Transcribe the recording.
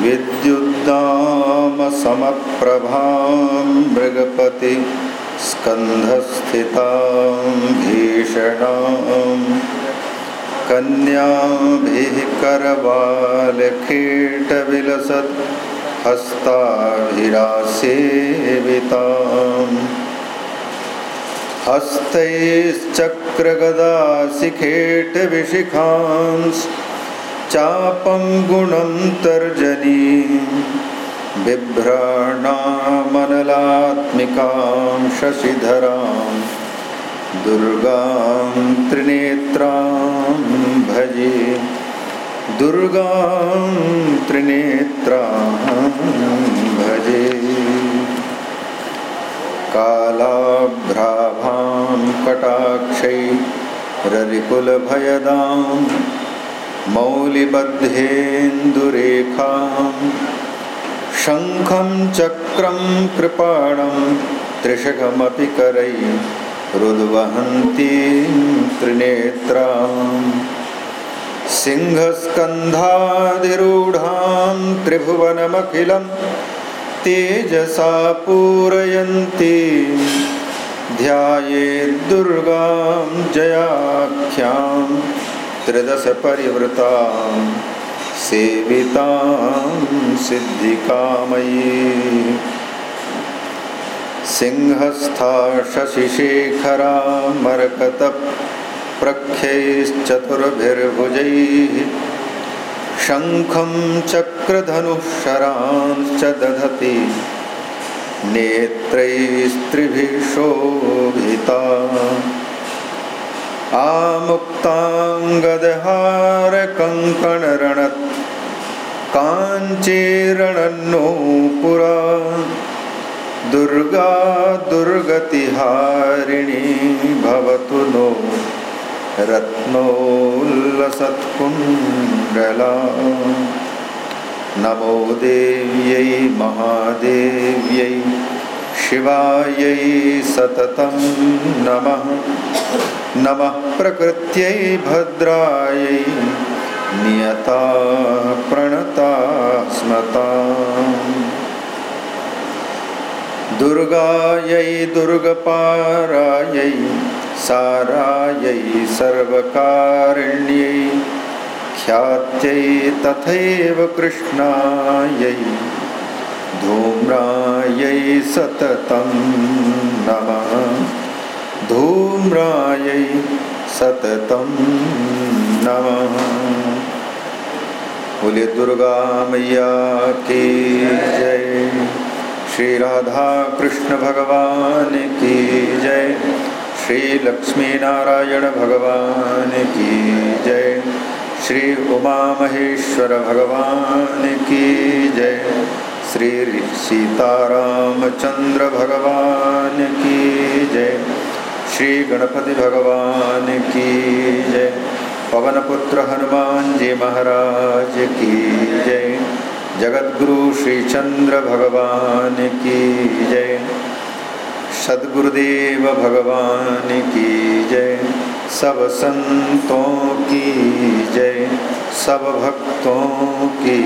विद्युद्दामसमप्रभां मृगपति स्कन्धस्थितां भीषणाम् कन्याभिः करबालखेटविलसत् हस्ताभिरासेविताम् हस्तैश्चक्रगदाशिखेटविशिखांस् चापं गुणं तर्जनी बिभ्राणामनलात्मिकां शशिधरां दुर्गां त्रिनेत्रां भजे दुर्गां त्रिनेत्रां भजे। कालाभ्राभां कटाक्षै मौलिबद्धेन्दुरेखां शङ्खं चक्रं कृपाणं त्रिशकमपि करै रुद्वहन्तीं त्रिनेत्राम् सिंहस्कन्धाधिरूढां त्रिभुवनमखिलं तेजसा पूरयन्ती ध्यायेद्दुर्गां जयाख्याम् त्रिदश परिवृता सेविता सिद्धिकामयी। सिंहस्था शशिशेखरा मरकत प्रख्यैश्चतुर्भिर्भुजैः शङ्खं चक्रधनुःशरांश्च दधति। नेत्रैस्त्रिभिः शोभिता आमुक्ताङ्गदहारकङ्कणरणत् काञ्चीरणन्नो पुरा दुर्गा दुर्गतिहारिणी भवतु नो रत्नोल्लसत्कुण्डला नमो देव्यै महादेव्यै शिवायै सततं नमः। नमः प्रकृत्यै भद्रायै नियता प्रणता स्मता। दुर्गायै दुर्गपारायै सारायै सर्वकारिण्यै ख्यात्यै तथैव कृष्णायै धूम्रायै सततं नमः। धूम्रायै सततं नमः। बोले दुर्गा मैया की जय। श्री राधा कृष्ण भगवान की जय। श्री लक्ष्मी नारायण भगवान की जय। श्री उमा महेश्वर भगवान की जय। श्री सीतारामचंद्र भगवान की जय। श्री गणपति भगवान की जय। पवन पुत्र हनुमान जी महाराज की जय। जगत गुरु श्री चंद्र भगवान की जय। सदगुरुदेव भगवान की जय। सब संतों की जय। सब भक्तों की